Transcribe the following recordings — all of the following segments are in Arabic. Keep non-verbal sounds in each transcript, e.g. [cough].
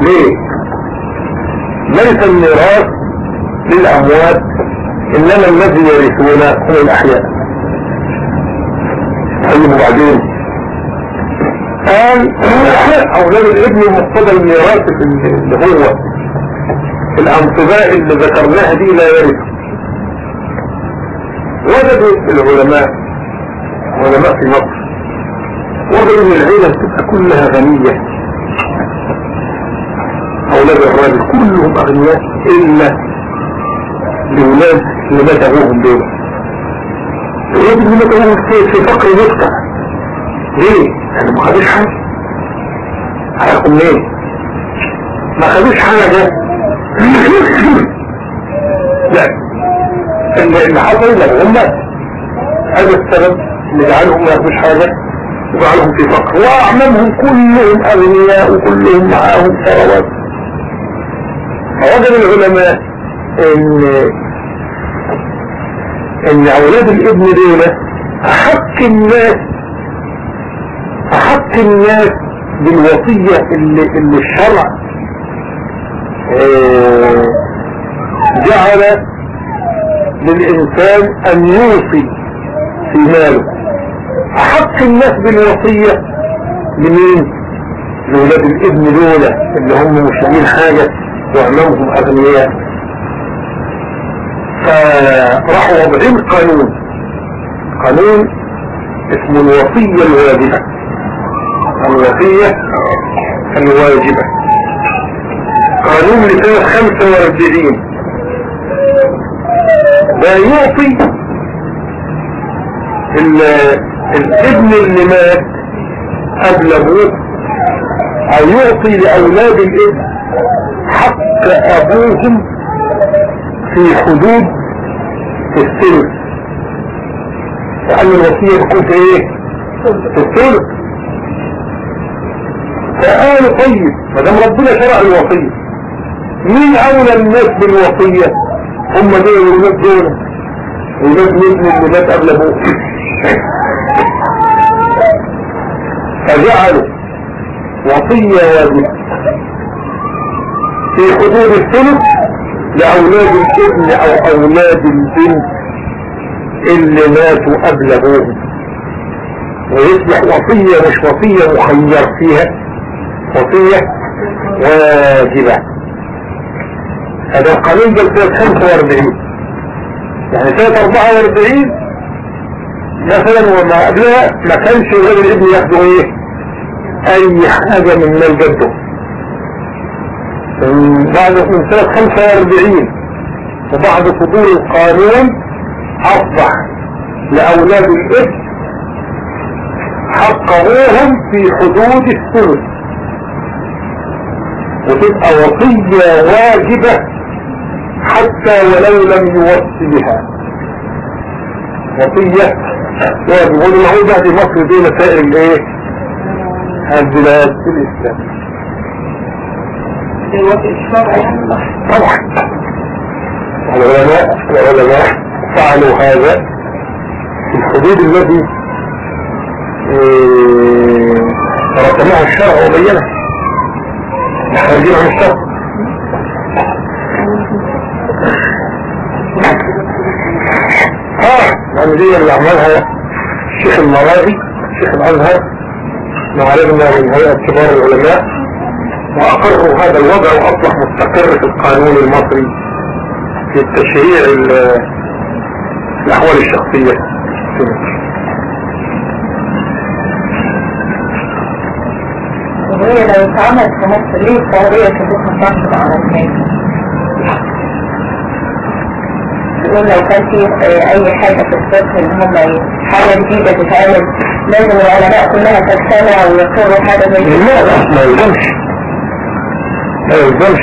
ليه؟ ليس الميراث للأموات إنما الذي يرثون هم الأحياء. طيب وبعدين؟ قال أولاد الابن مقتضى الميراث اللي هو الأنصباء اللي ذكرناها دي لا يرث. وجدوا العلماء علماء في مصر وجدوا إن العيلة بتبقى كلها غنية. أولاد الراجل كلهم أغنياء إلا لولاد اللي مات أبوهم دول. الولاد اللي مات أبوهم في فقر مدفع ليه؟ يعني ما خدوش حاجة. هياخد منين؟ ما خدوش حاجة. لا. اللي حصل لهم مات هذا السبب اللي جعلهم ما ياخدوش حاجة وجعلهم في فقر. وأعمامهم كلهم أغنياء وكلهم معاهم ثروات فوجد العلماء إن إن أولاد الابن دول أحق الناس أحق الناس بالوصية اللي, اللي الشرع آه جعل للإنسان أن يوصي في ماله. أحق الناس بالوصية لمين؟ لولاد الابن دولة اللي هم مش حاجة. وأمامهم أغنياء. فراحوا وضعين قانون. قانون اسمه الوصية الواجبة. الوصية الواجبة. قانون لسنة 45 لا يعطي الابن اللي مات قبل ابوه أو يعطي لأولاد الابن حق أبوهم في حدود الثلث. لأن الوصية تكون في إيه؟ في الثلث. فقالوا طيب ما دام ربنا شرع الوصية مين أولى الناس بالوصية؟ هم دول الولاد دول. ولاد مين اللي قبل أبوه. فجعلوا وصية واجبة. في حدود الثلث لأولاد الابن أو أولاد البنت اللي ماتوا قبل أبوهم ويصبح وصية مش وصية مخير فيها. وصية واجبة. هذا القانون ده سنة 45 يعني سنة 44 مثلا وما قبلها ما كانش ولاد الابن ياخدوا إيه؟ أي حاجة من مال جده. من سنة 45 وبعد صدور القانون اصبح لأولاد الإبن حق ابوهم في حدود الثلث. وتبقى وصية واجبة حتى ولو لم يوصي بها وصية واجب والمعودة في مصر دي مسائل الايه البلاد طبعا العلماء العلماء فعلوا هذا في الحدود التي رسمها الشرع وبينها خارجين عن الشرع آه يعني دي اللي عملها الشيخ المراغي الشيخ الازهر معلمنا من هيئة كبار العلماء واقروا هذا الوضع وأصبح مستقر في القانون المصري في التشريع الأحوال الشخصية. في مصر وهي لو اتعملت في مصر ليه السعودية كانت تنشط على الناس. يقول لو كان في أي حاجة في الصف إن هم حاجة جديدة تتعمل لازم العلماء كلها تجتمع ويقروا حاجة زي كده لا لا ما يلزمش. ما يلزمش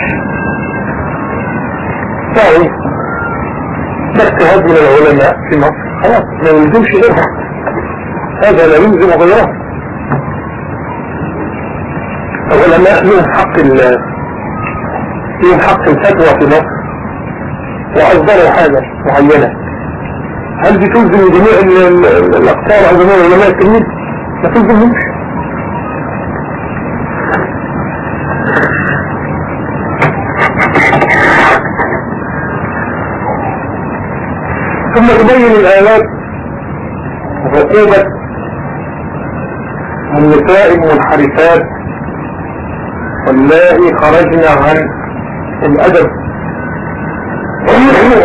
ده اجتهاد من العلماء في مصر. خلاص ما يلزمش غيرها هذا لا يلزم غيره. العلماء لهم حق لهم حق الفتوى في مصر. وأصدروا حاجة معينة. هل دي تلزم جميع ال- ال- الأقطار أو جميع العلماء التلميذ؟ ما تلزمهمش. ثم تبين الآيات. عقوبة النساء المنحرفات؟ واللائي خرجنا عن الأدب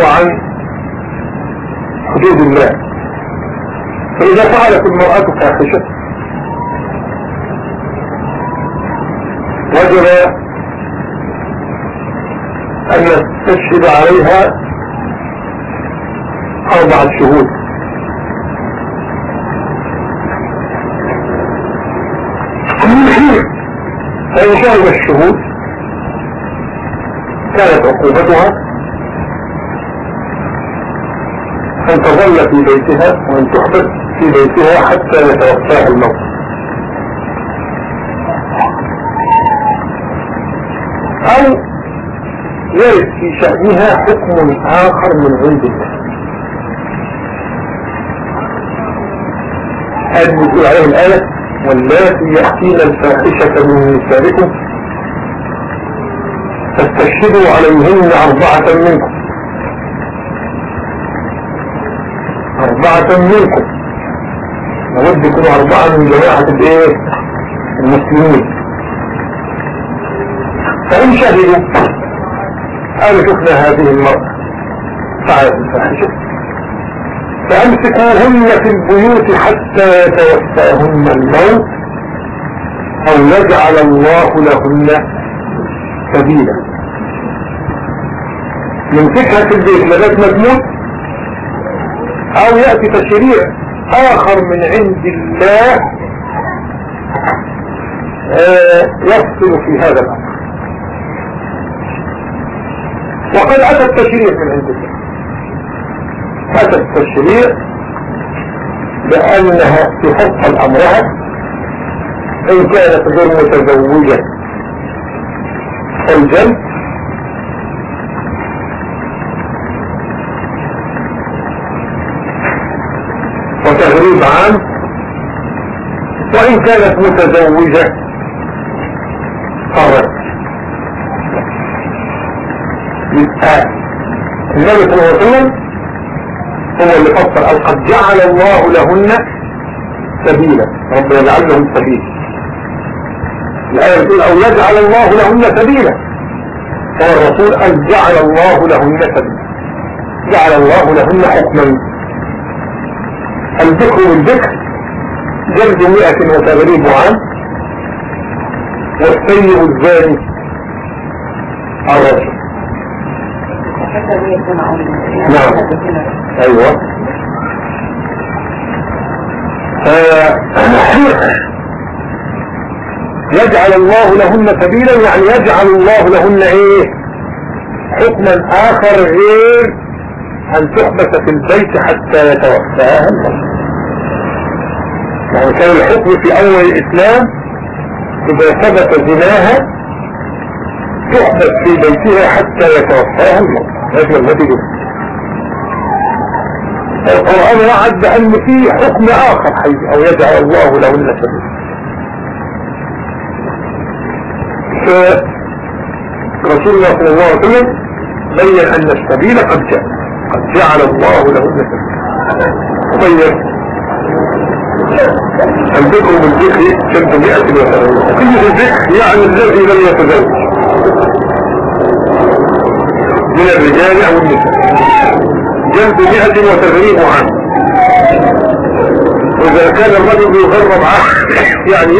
وعن حدود الله. فإذا فعلت المرأة فاحشة. وجب أن تشهد عليها أربعة شهود. فإن شهد الشهود كانت عقوبتها. أن تظل في بيتها وأن تحبس في بيتها حتى يتوفاها الموت. أو يرد في شأنها حكم آخر من عند الله هذه بتقول عليه الآية واللاتي يأتين الفاحشة من نسائكم فاستشهدوا عليهن أربعة منكم. أربعة منكم. لابد يكونوا أربعة من جماعة الإيه؟ المسلمين. فإن شهدوا قالوا شفنا هذه المرأة. فعلت الفاحشة. فأمسكوهن في البيوت حتى يتوفاهن الموت أو يجعل الله لهن سبيلا. من فكرة البيت ما تموت أو يأتي تشريع آخر من عند الله آه، يفصل في هذا الأمر. وقد أتى التشريع من عند الله. اتى التشريع بانها تفصل امرها إن كانت غير متزوجة فالجنب وتغريب عام. وإن كانت متزوجة فرت يبقى عليه وسلم هو اللي فصل قال قد جعل الله لهن سبيلا. ربنا يجعل لهم سبيلا. الآية بتقول أو يجعل الله لهن سبيلا. هو الرسول قال جعل الله لهن سبيلا. جعل الله لهن حكما. الذكر والذكر جلد مئة وتغريب عام. والسيء الزاني الرجل نعم. أيوه. [coughs] يجعل الله لهن سبيلا يعني يجعل الله لهن إيه؟ حكما آخر غير أن تحبس في البيت حتى يتوفاها الله يعني كان الحكم في أول الإسلام إذا ثبت زناها تحبس في بيتها حتى يتوفاها الموت هذا الذي جدا القرآن وعد بأن في حكم آخر حي أو يجعل الله لهن سبيل فرسول الله صلى الله عليه وسلم بين أن السبيل قد جاء. قد جعل الله لهن سبيل وبين الذكر بالذكر كم مئة وثلاثين. قيل الذكر يعني الذي لم يتزوج. من الرجال أو النساء. جلد مئة وتغريب عنه. وإذا كان الرجل يغرب عنه يعني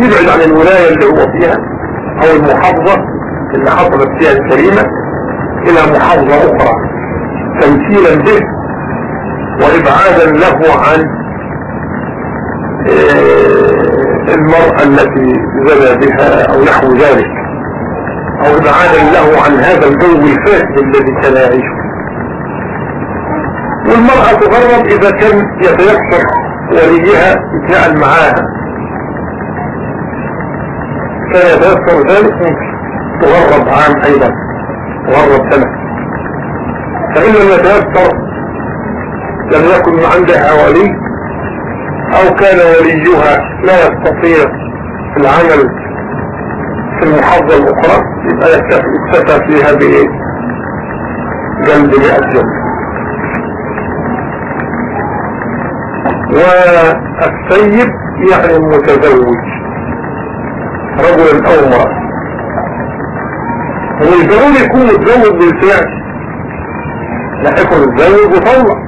يبعد عن الولاية اللي هو فيها أو المحافظة اللي حصلت فيها الكريمة إلى محافظة أخرى. تمثيلا به وإبعادا له عن آه، المرأة التي زنى بها أو نحو ذلك. أو إبعادا له عن هذا الجو الفاسد الذي كان يعيشه. والمرأة تغرب إذا كان يتيسر وليها يتنقل معاها كان يتيسر ذلك تغرب عام أيضا تغرب سنة. فإن لم يتيسر لم يكن عندها ولي أو كان وليها لا يستطيع العمل في المحافظة الأخرى يبقى يكتفى فيها بايه جلد مئة جلد والسيد يعني المتزوج. رجلا أو امرأة. والضروري يكون متزوج بالفعل. لا يكون متزوج وطلق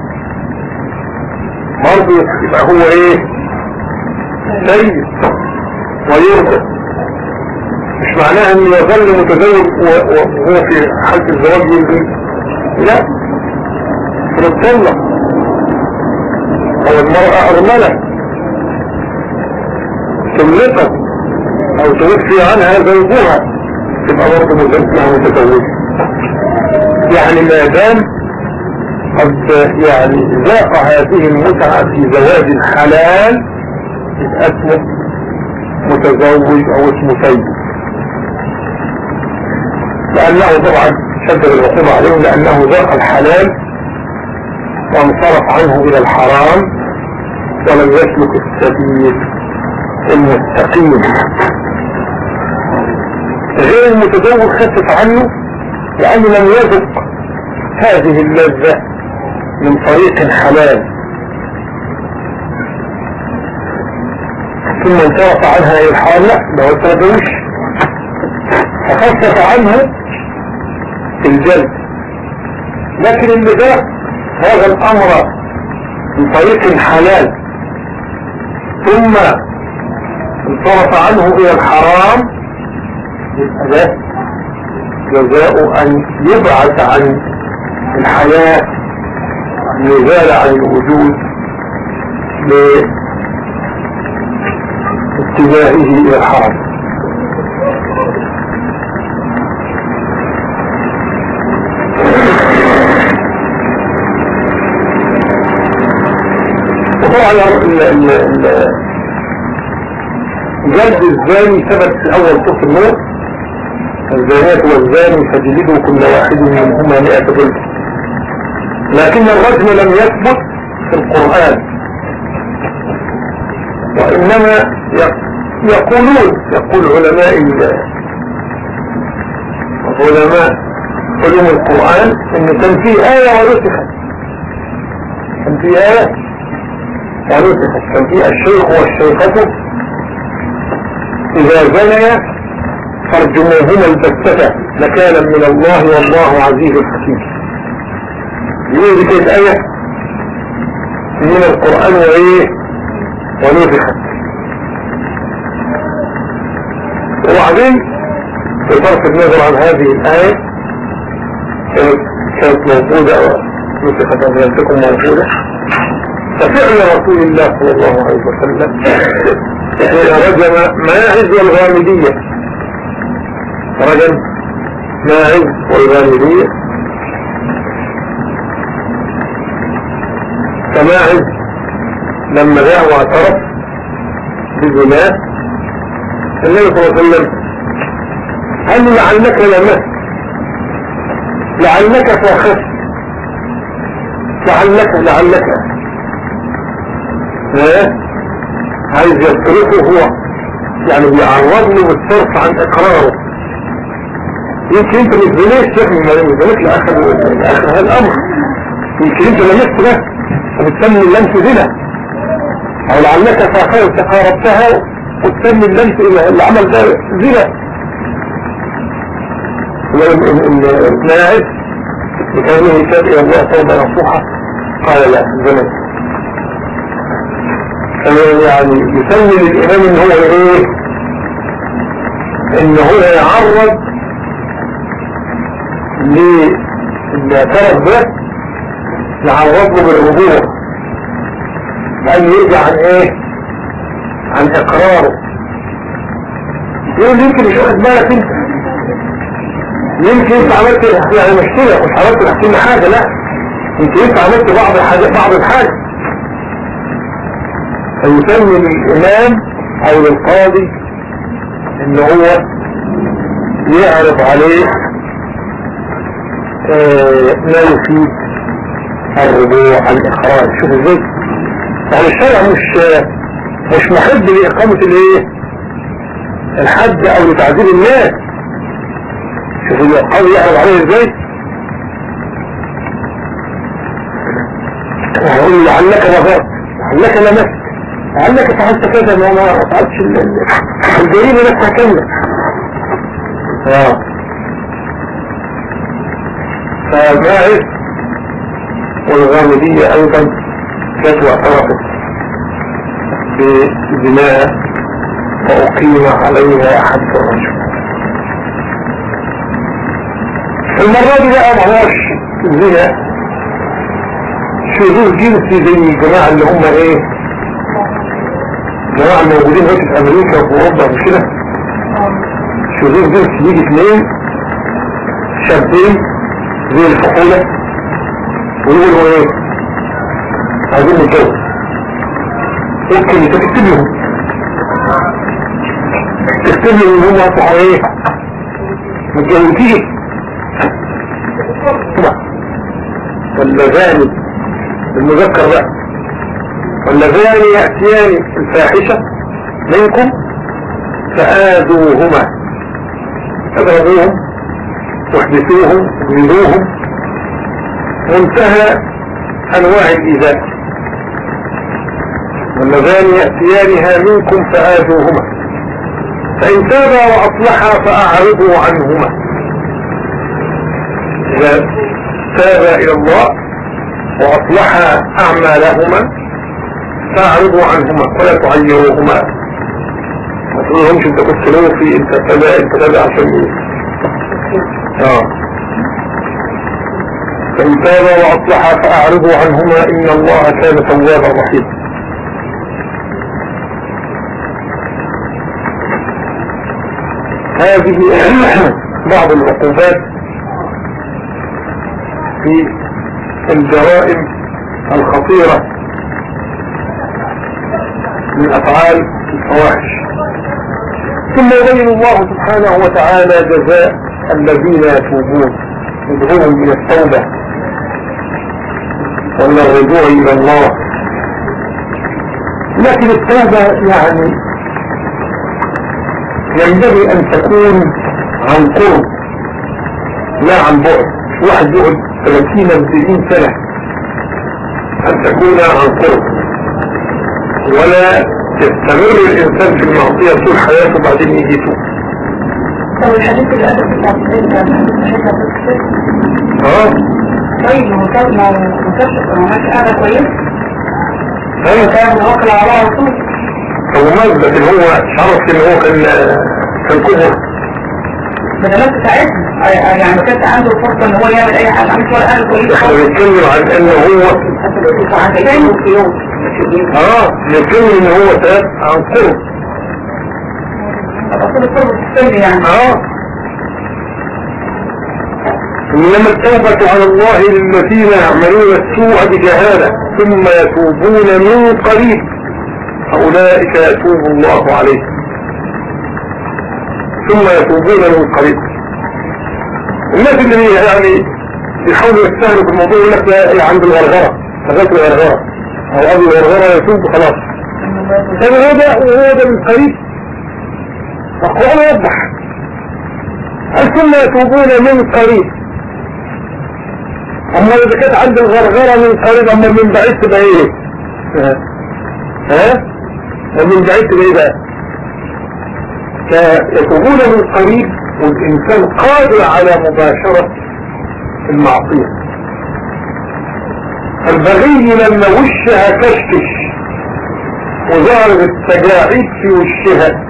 برضه يبقى هو إيه؟ سيد. ويرضى. مش معناها إنه يظل متزوج وهو في حالة الزواج يلغي لا. فنطلق أو المرأة أرملة طلقت أو توفي عنها زوجها تبقى برضه مزوجها متزوجة. يعني ما دام قد يعني ذاق هذه المتعة في زواج حلال اسمه متزوج أو اسمه سيد. لأنه طبعا شدد العقوبة عليه لأنه ذاق الحلال وانصرف عنه إلى الحرام ولم يسلك السبيل المستقيم غير المتزوج خفف عنه لأنه لم يذق هذه اللذة من طريق حلال. ثم انصرف عنها إلى الحرام. لا ده هو التزوج فخفف عنه الجلد لكن اللي ده هذا الأمر من طريق حلال. ثم انصرف عنه إلى الحرام يبقى جزاء أن يبعث عن الحياة أن يزال عن الوجود لاتجاهه إلى الحرام. وطبعا جلد الزاني ثبت في اول صوت النور. الزانيات والزاني فجلدوا كل واحد منهما مئة جلد. لكن الرجم لم يثبت في القرآن. وإنما يقولون يقول علماء علماء علوم القرآن إن كان في آية ورسخت كان في آية. ورثت كان في الشيخ والشيخة. إذا زنيا فارجموهما البتة نكالا من الله والله عزيز حكيم يقول كانت آية؟ من القرآن وإيه؟ ونفخت. وبعدين بصرف النظر عن هذه الآية كانت موجودة ونفخت أن لم موجودة ففعل رسول الله صلى الله عليه وسلم. رجم ماعز والغامدية رجم ماعز والغامدية فماعز لما جاء واعترف بزناه النبي صلى الله عليه وسلم قال لعلك لمست لعلك فاخذت لعلك لعلك. عايز يصرفه هو. يعني بيعرض له بالصرف عن إقراره. يمكن أنت مش بناش شيخ من المزامات لاخر لاخر هذا الأمر. يمكن أنت لمست ده فبتسمي اللمس زنا. أو لعلك فاخرت تقاربتها وتسمي اللمس اللي عمل ده زنا. الماعز بكونه تاب إلى الله توبه نصوحة. قال لا زمن يعني يسمي للإمام إن هو إيه؟ إن هو يعرض للطرف ده يعرض له بالرجوع. لأن يرجع عن إيه؟ عن إقراره. يقول يمكن مش واخد بالك أنت. يمكن أنت عملت يعني مشكلة مش عملت تحسين حاجة لا. يمكن انت عملت بعض الحاجات بعض الحاجة. فيسمي للإمام أو للقاضي إن هو يعرض عليه آه، ما يفيد الرجوع الإخراج شوف إزاي. يعني الشرع مش مش محب لإقامة الإيه؟ الحد أو لتعذيب الناس. شوف القاضي يعرض عليه إزاي؟ ويقول لعلك نظرت لعلك لمست. لعلك فعلت كذا ما ما فعلتش الجريمة نفسها كاملة آه. فماعز والغامدية أيضا جت واعترفت بزناها وأقيم عليها حد الرجل. المرة دي بقى ما هوش زنا شذوذ جنسي زي الجماعة اللي هم إيه الجماعة الموجودين هنا في أمريكا وفي أوروبا مش كده شذوذ جنسي يجي اثنين شابين زي الفحولة ويقولوا إيه؟ عايزين نتجوز. ممكن انت تكتب لهم تكتب لهم إن هم أصبحوا إيه؟ متجوزين. واللذان المذكر بقى واللذان يأتيان الفاحشة منكم فآذوهما. فاضربوهم واحدثوهم اجلدوهم وانتهى أنواع الإيذاء. واللذان يأتيانها منكم فآذوهما. فإن تابا وأصلحا فأعرضوا عنهما. إذا تابا إلى الله وأصلحا أعمالهما فأعرضوا عنهما ولا تعيروهما. ما تقولهمش انت كنت في انت كذا انت كذا عشان إيه آه. فإن تابا وأصلحا فأعرضوا عنهما إن الله كان توابا رحيما. هذه [clears throat] بعض العقوبات في الجرائم الخطيرة من أفعال الفواحش. ثم يبين الله سبحانه وتعالى جزاء الذين يتوبون. يدعوهم إلى التوبة. وإلى الرجوع إلى الله. لكن التوبة يعني ينبغي أن تكون عن قرب لا عن بعد. واحد يقعد 30 40 سنة. أن تكون عن قرب. ولا يستمر الإنسان في المعصية طول حياته بعدين يجي يتوب طب الحديث اللي قبل بتاع السيد ده آه. طيب ما هو كان ما ما كانش قاعدة كويس أيوه كان على بعض على طول. هو مات لكن هو عرف إن هو كان كان كبر بدلات بتاعتنا يعني ما كانش عنده فرصة إن هو يعمل أي حاجة. مش ولا قاعدة كويس إحنا بنتكلم عن ان هو عشان في يوم. آه بنتكلم إن هو تاب عن قرب. يعني. آه. إنما التوبة على الله للذين يعملون السوء بجهالة ثم يتوبون من قريب. فأولئك يتوب الله عليهم. ثم يتوبون من قريب. الناس اللي يعني بيحاولوا يستهلوا في الموضوع يقول لك ده عند الغرغرة. شغلت الغرغرة. أو أبي الغرغرة يتوب خلاص هذا هو ده وهو ده من قريب القرآن يوضح. ثم يتوبون من قريب؟ أما إذا كانت عند الغرغرة من قريب أما من بعيد تبقى إيه؟ ها؟ ها ومن بعيد تبقى إيه بقى؟ فيتوبون من قريب والإنسان قادر على مباشرة المعصية. البغي لما وشها كشكش. وظهرت التجاعيد في وشها.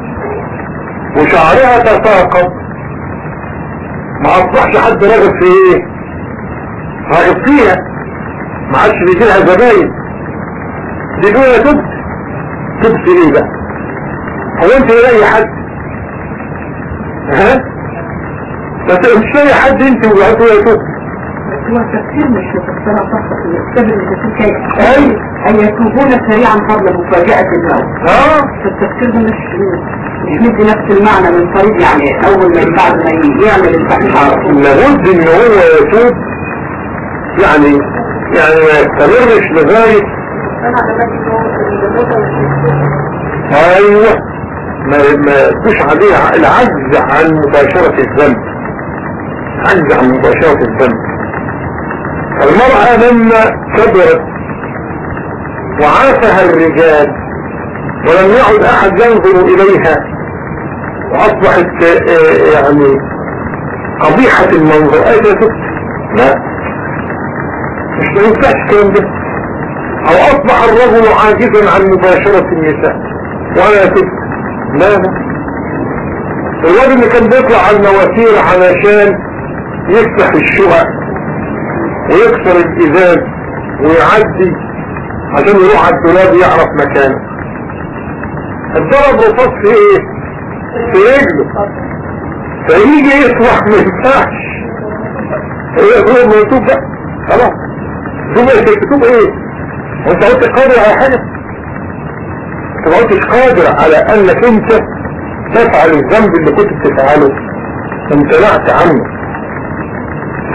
وشعرها تساقط ما أصبحش حد راغب في إيه؟ راغب فيها. ما عادش بيجيلها زباين. دي دول تبت تبت إيه بقى؟ هو أنت لاقي حد؟ ها؟ مش لاقي حد أنت وقعدوا يا تبت هو التفسير مش مفسرة صح في اللي كيف. أي أن يتوبون سريعا قبل مفاجأة الموت آه. فالتفسير ده مش مش مدي نفس المعنى من قريب يعني أول ما بعد ما يعمل الفاحشة على طول. لابد إن هو يتوب. يعني يعني ما يستمرش لغاية أيوه. ما ما يكونش عليه العجز عن مباشرة الذنب. عجز عن مباشرة الذنب. المرأة لما كبرت وعافها الرجال ولم يعد أحد ينظر إليها وأصبحت آه، يعني قبيحة المنظر. اي ست لا. مش ينفعش الكلام ده. أو أصبح الرجل عاجزا عن مباشرة النساء. وأنا ست لا. لا الراجل اللي كان بيطلع على المواسير علشان يفتح الشقق. ويكسر الإزاز ويعدي عشان يروح على الدولاب يعرف مكانه. الضرب رصاص في إيه؟ في رجله. فيجي يصلح ما ينفعش. هو مكتوب بقى. خلاص. ثم تكتب إيه؟ وأنت قلت قادر على حاجة؟ انت ما قلتش قادر على أنك أنت تفعل الذنب اللي كنت بتفعله. امتنعت عنه.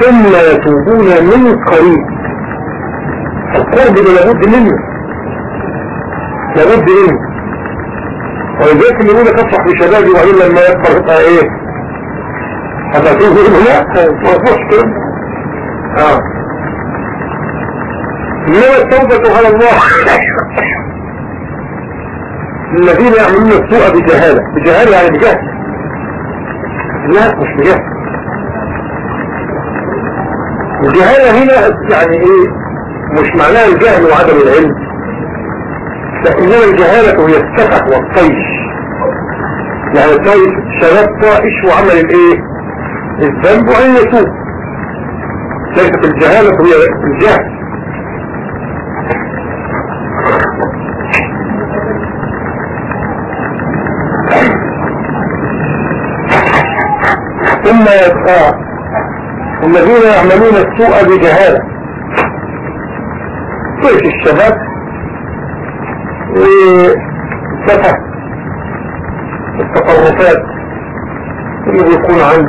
ثم يتوبون من قريب. القرب ده لابد منه. لابد منه. ولذلك اللي يقول لك افرح بشبابي وبعدين لما يكبر إيه؟ هتعطيه منه لا ما كده. آه. إنما التوبة على الله. الذين يعملون السوء بجهالة. بجهالة يعني بجهل. لا مش بجهل. الجهالة هنا يعني إيه مش معناها الجهل وعدم العلم. لكنما الجهالة هي السفح والطيش. يعني الطيش شباب طائش وعمل الإيه؟ الذنب وأن يتوب. ليست الجهالة هي الجهل. ثم يبقى الذين يعملون السوء بجهالة طيش الشباب. وفتح التصرفات اللي بيكون عند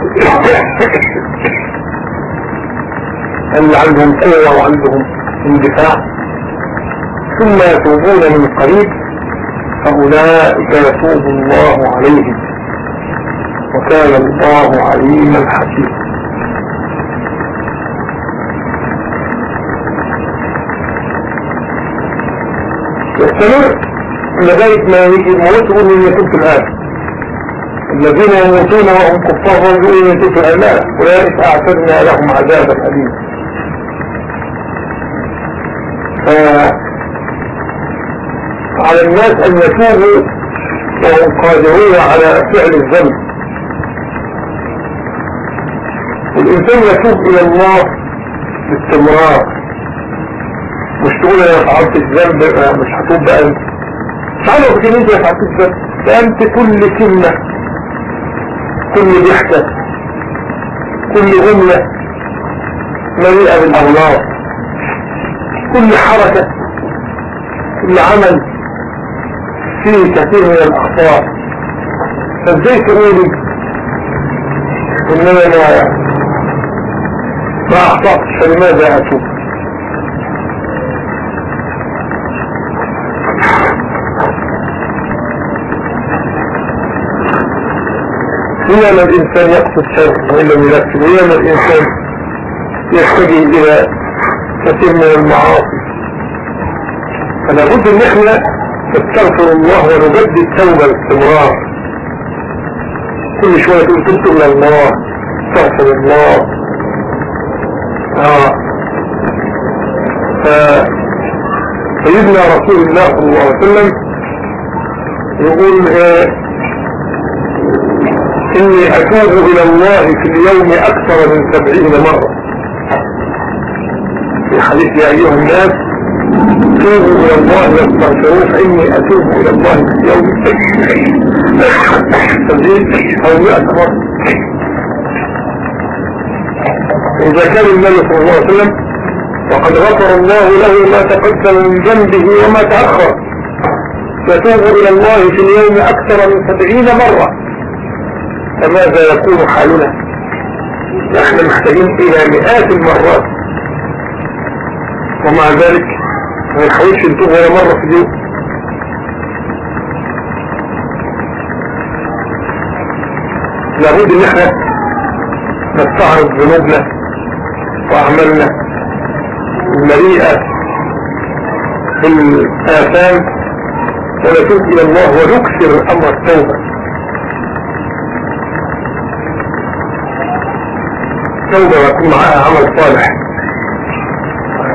[coughs] اللي عندهم قوة وعندهم اندفاع. ثم يتوبون من قريب. فأولئك يتوب الله عليهم. وكان الله عليما حكيما. يستمر لغاية ما يجي الموت يقول إني كنت الآن. الذين يموتون وهم كفار يقولون إني كنت الآن. أولئك أعتدنا لهم عذابا أليما. على الناس أن يتوبوا وهم قادرون على فعل الذنب. والإنسان يتوب إلى الله باستمرار. مش تقول أنا فعلت الذنب مش هتوب بقى. انت مش عارف ان انت فعلت الذنب أنت كل كلمة كل ضحكة كل جملة مليئة بالأغلاط كل حركة كل عمل فيه كثير من الأخطاء. فإزاي تقولي ان أنا ما أخطأتش؟ فلماذا أتوب؟ وياما الإنسان يقصد شر وإن لم يركب وياما الإنسان يتجه إلى كثير من المعاصي. فلا بد أن إحنا نستغفر الله ونجدد التوبة باستمرار كل شوية تقول تبت من الله استغفر الله. آه. ف سيدنا رسول الله صلى الله عليه وسلم يقول آه إني أتوب إلى الله في اليوم أكثر من سبعين مرة. في حديث يا أيها الناس توبوا إلى الله واستغفروه فإني أتوب إلى الله في اليوم سبعين أو مئة مرة. إذا كان النبي صلى الله عليه وسلم وقد غفر الله له ما تقدم من ذنبه وما تأخر. يتوب إلى الله في اليوم أكثر من سبعين مرة. فماذا يكون حالنا. نحن محتاجين إلى مئات المرات. ومع ذلك ما نحاولش نتوب ولا مرة في اليوم. لابد إن إحنا نستعرض ذنوبنا وأعمالنا المريئة بالآثام ونتوب إلى الله ونكثر أمر التوبة. توبة ويكون معاها عمل صالح.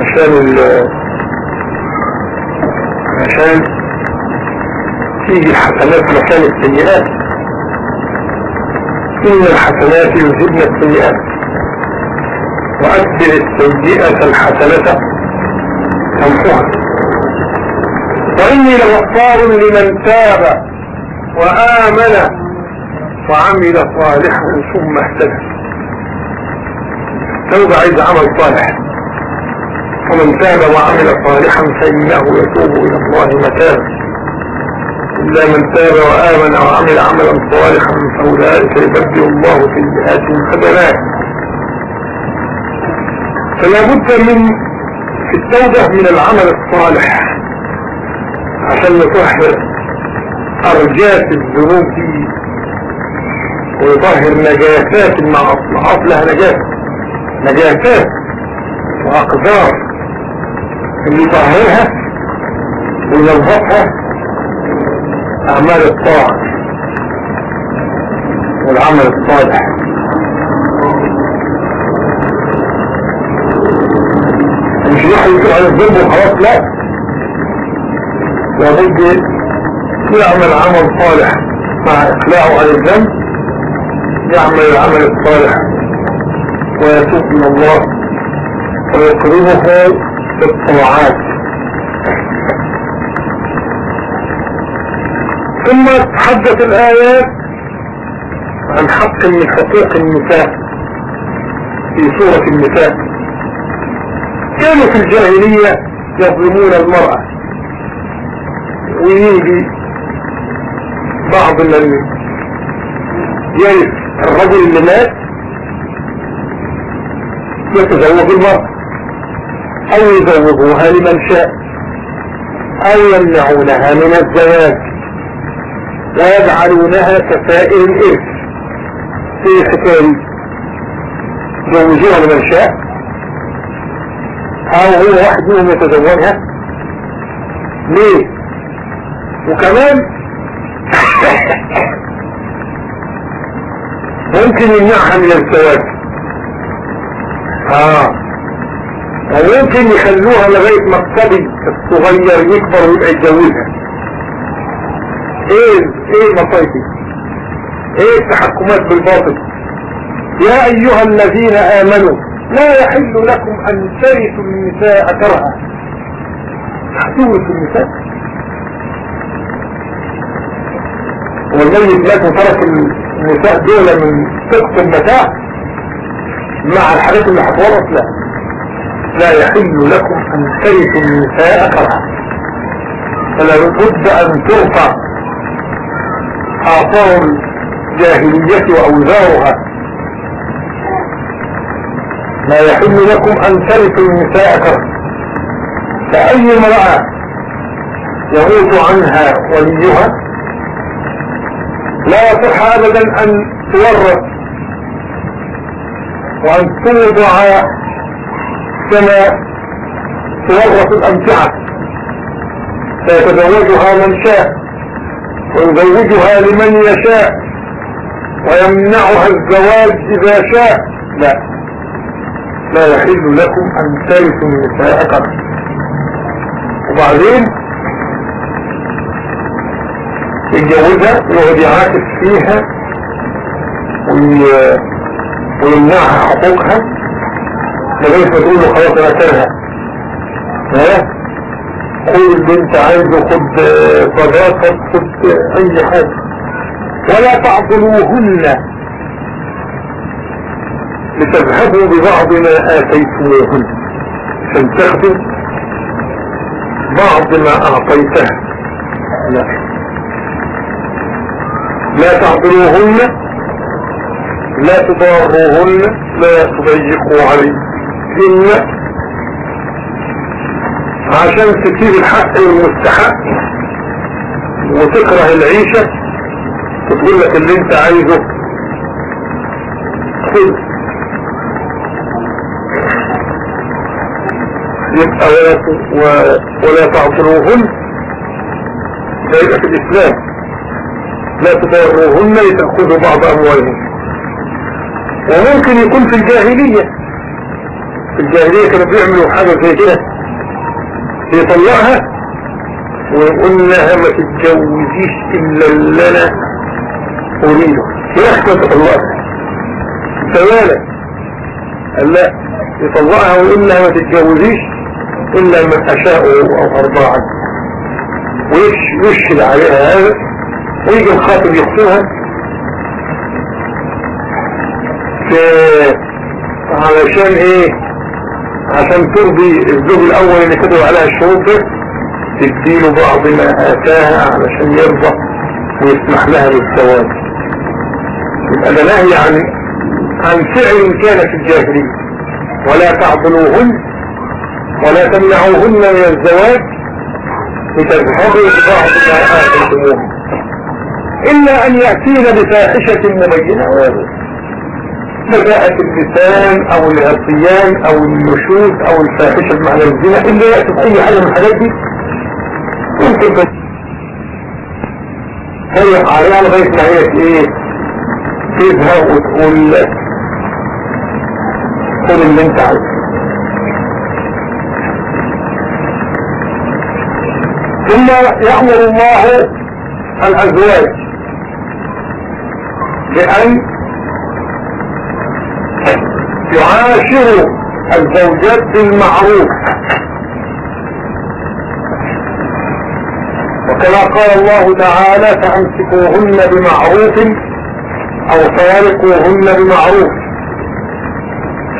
عشان ال عشان تيجي الحسنات مكان السيئات. إن الحسنات يذهبن السيئات. وأتبع السيئة الحسنة تمحوها وإني لغفار لمن تاب وآمن وعمل صالحا ثم اهتدى. توبة عايز عمل صالح. ومن تاب وعمل صالحا فإنه يتوب إلى الله متابا إلا من تاب وآمن وعمل عملا صالحا فأولئك يبدل الله سيئاتهم حسنات فلا بد من التوبة من العمل الصالح عشان نطهر أرجات الذنوب ويطهر نجاسات المعاصي أصلها نجاسة. نجاسات وأقدار اللي يطهرها وينظفها أعمال الطاعة والعمل الصالح. مش واحد يقول على الذنب وخلاص لا. لابد يعمل عمل صالح مع إقلاعه عن الذنب يعمل العمل الصالح. ويتوب من الله ويقربه بالطاعات ثم تحدث الآيات عن حق من حقوق النساء في سورة النساء كانوا في الجاهلية يظلمون المرأة. ويجي بعض يرث الرجل اللي مات يتزوج المرأة. أو يزوجوها لمن شاء. أو يمنعونها من الزواج. ويجعلونها كسائر الإرث. في حكاية يزوجوها لمن شاء. أو هو واحد منهم يتزوجها ليه؟ وكمان [coughs] ممكن يمنعها من الزواج. آه. وممكن يخلوها لغاية ما الصبي الصغير يكبر ويبقى يتجوزها إيه إيه المصايب؟ إيه التحكمات بالباطل؟ يا أيها الذين آمنوا لا يحل لكم أن ترثوا النساء كرها. تحتوث النساء. والميت مات وترك النساء دول من سقط المتاع مع الحاجات اللي هتورط لا. لا يحل لكم أن ترثوا النساء كرها فلا بد أن ترفع آثار الجاهلية وأوزارها. لا يحل لكم أن ترثوا النساء كرها فأي امرأة يموت عنها وليها لا يصح أبدا أن تورث وأن توضع كما تورث الأمتعة. فيتزوجها من شاء ويزوجها لمن يشاء ويمنعها الزواج إذا شاء. لا لا يحل لكم أن ترثوا النساء كرها وبعدين يتجوزها يقعد يعاكس فيها وي... ويمنعها حقوقها لغاية ما تقول له خلاص أنا كرهها ها؟ خد اللي انت عايزة خد صداقة خد أي حاجة. ولا تعضلوهن لتذهبوا ببعض ما آتيتموهن. عشان تاخدوا بعض ما أعطيتها. لا. لا تعضلوهن لا تضاروهن لا تضيقوا عليهن عشان تسيب الحق والمستحق وتكره العيشة وتقول لك اللي انت عايزه. خذ. يبقى ولا, ولا تعطلوهن ده يبقى في الإسلام لا تضروهن لتأخذوا بعض أموالهم. وممكن يكون في الجاهلية. في الجاهلية كانوا بيعملوا حاجة زي كده. يطلعها ويقول لها ما تتجوزيش إلا اللي أنا أريده. يحكم تطلقها سوالك. قال لا. يطلقها ويقول لها ما تتجوزيش إلا من أشاء أو أرضاعا ويشهد عليها هذا. ويجي الخاطب يخطوها علشان إيه؟ عشان ترضي الزوج الأول اللي كتب عليها الشروط تديله بعض ما آتاها علشان يرضى ويسمح لها بالزواج. يبقى ده نهي عن عن فعل كان في الجاهلية. ولا تعضلوهن ولا تمنعوهن من الزواج لتذهبوا ببعض ما آتيتموهن إلا أن يأتين بفاحشة مبينة. فجاءت اللسان أو العصيان أو النشوز أو الفاحشة بمعنى الزنا اللي يأتي بأي حاجة من الحاجات دي. ممكن بس هي عليها لغاية ما هي إيه؟ تذهب وتقول قول اللي أنت عايزه. ثم يأمر الله الأزواج بأن يعاشر الزوجات بالمعروف. وكما قال الله تعالى فأمسكوهن بمعروف أو فارقوهن بمعروف.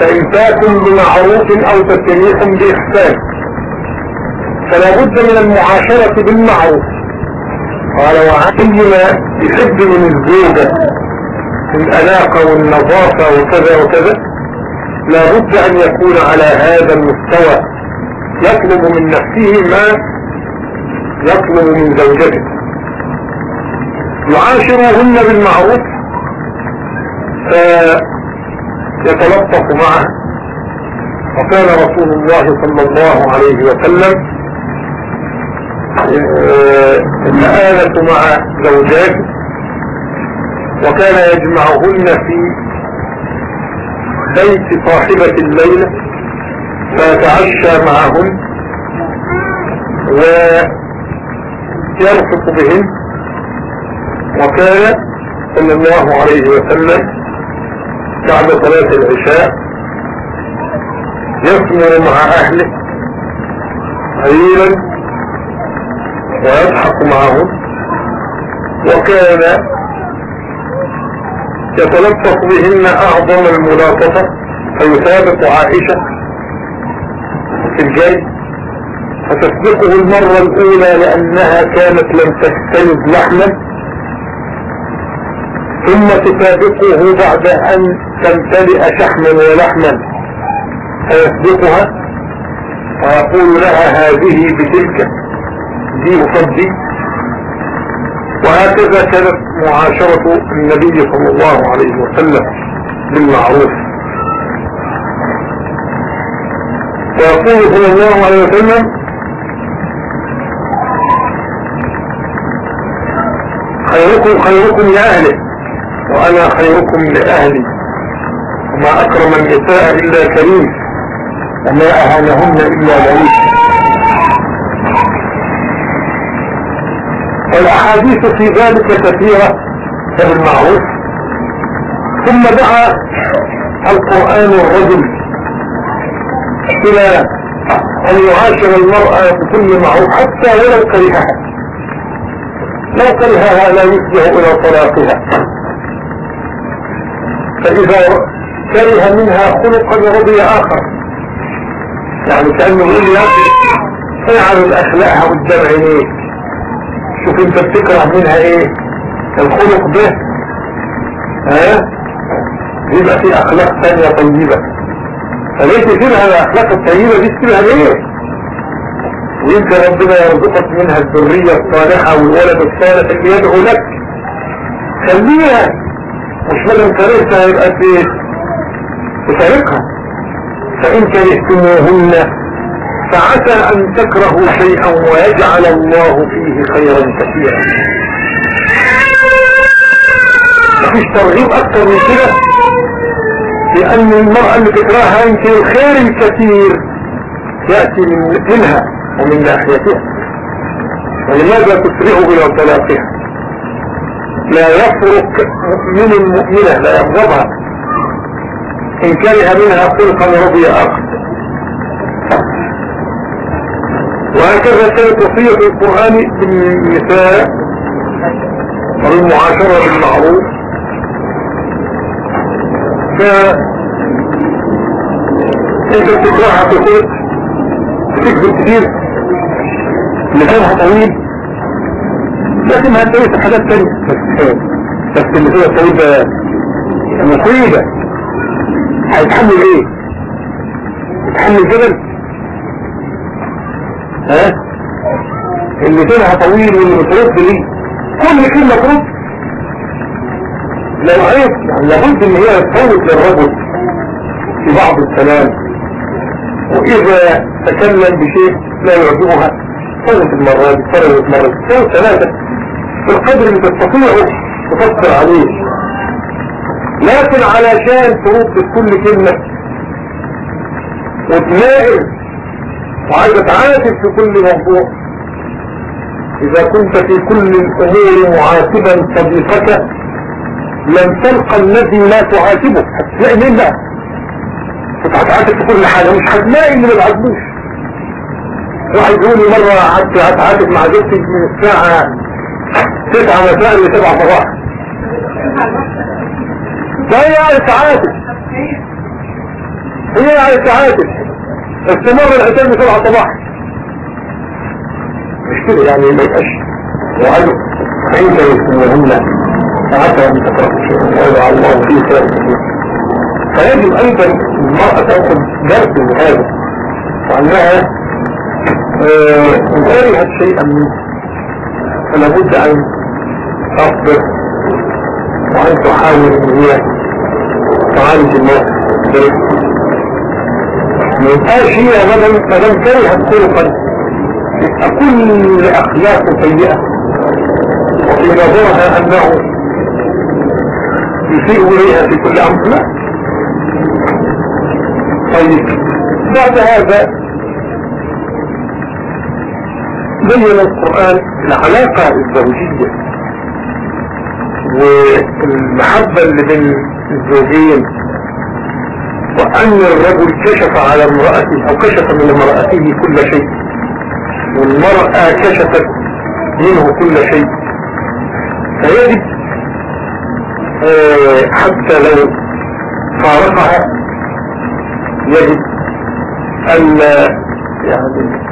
فإمساك بمعروف أو تسريح بإحسان. فلا بد من المعاشرة بالمعروف. قال وعلينا يحب من الزوجة. الأناقة والنظافة وكذا وكذا لا بد أن يكون على هذا المستوى. يطلب من نفسه ما يطلب من زوجته. يعاشرهن بالمعروف فيتلطف معه. وكان رسول الله صلى الله عليه وسلم المآلة مع زوجاته. وكان يجمعهن في بيت صاحبة الليلة فيتعشى معهم ويرفق بهم وكان صلى الله عليه وسلم بعد صلاة العشاء يثمر مع أهله قليلا ويضحك معهم. وكان يتلطف بهن أعظم الملاطفة فيسابق عائشة في الجاي فتسبقه المرة الأولى لأنها كانت لم تستند لحما ثم تسابقه بعد أن تمتلئ شحما ولحما فيسبقها ويقول لها هذه بتلك دي أصدي وهكذا كانت معاشرة النبي صلى الله عليه وسلم بالمعروف. ويقول صلى الله عليه وسلم خيركم خيركم لأهله وأنا خيركم لأهلي. وما أكرم النساء إلا كريم وما أهانهن إلا لريم والأحاديث في ذلك كثيرة فبالمعروف ثم دعا القرآن الرجل إلى أن يعاشر المرأة بكل معروف حتى ولو كرهها. لو كرهها لا يصلح إلى طلاقها فإذا كره منها خلقا رضي آخر. يعني كأنه يقول يا اجعل الأخلاق قدام عينيك شوف انت بتكره منها إيه؟ الخلق ده. ها؟ يبقى في أخلاق ثانية طيبة. فليه تسيبها الأخلاق الطيبة دي تسيبها ليه؟ ويمكن ربنا يرزقك منها الذرية الصالحة والولد الصالح اللي يدعو لك. خليها. مش مدى كرهتها يبقى في تفارقها. فإن كرهتموهن فعسى أن تكرهوا شيئا ويجعل الله فيه خيرا كثيرا. مفيش ترغيب أكثر من كده؟ لأن المرأة اللي تكرهها يمكن الخير الكثير يأتي من منها ومن ناحيتها. ولماذا تسرعه إلى طلاقها؟ لا يفرق مؤمن مؤمنة لا يبغضها إن كره منها خلقا رضي آخر. وهكذا كانت وصية القرآن بالنساء والمعاشرة بالمعروف. ف انت في الخلق بتكذب كتير لسانها طويل. لكن هتلاقي في حاجات تانية. بس بس اللسان الطويل مصيبة هيتحمل إيه؟ يتحمل جبل ها؟ اللي لسانها طويل واللي بترد ليه؟ كل كلمة ترد لو عرف يعني لابد إن هي تفوت للرجل في بعض الكلام. وإذا تكلم بشيء لا يعجبها فوت المرة دي فرقت مرة فوت ثلاثة. بالقدر اللي تستطيع تفكر عليه. لكن علشان ترد كل كلمة وتنائل وعايز تعاتب في كل موضوع. إذا كنت في كل الأمور معاتبا صديقك لم تلقى الذي لا تعاتبه. هتلاقي مين بقى؟ هتعاتب في كل حاجة. مش هتلاقي اللي ما بيعاتبوش واحد يقول لي مرة قعدت هتعاتب مع زوجتي من الساعة 9 مساء ل 7 صباح. لا هي تعاتب. هي تعاتب. استمر العتاب بسرعة صباح مش يعني ما يبقاش. وعدوا عند يسمونهن فعسى ان تكرهوا شيئا ويضع الله فيه خير كثير. فيجب أيضا المرأة تاخذ درس من هذا. وانها ان كرهت شيئا منه فلا بد أن تصبر وأن تحاول إن هي تعالج الناس. ما يبقاش هي مدام مدام كرهت خلقا يبقى كل اخلاقه سيئة. وفي نظرها أنه يسيء إليها في كل أمر. لا طيب بعد هذا بين القرآن العلاقة الزوجية والمحبة اللي بين الزوجين. وأن الرجل كشف على امرأته أو كشف من امرأته كل شيء. والمرأة كشفت منه كل شيء. فيجب آه، حتى لو فارقها يجب أن يعني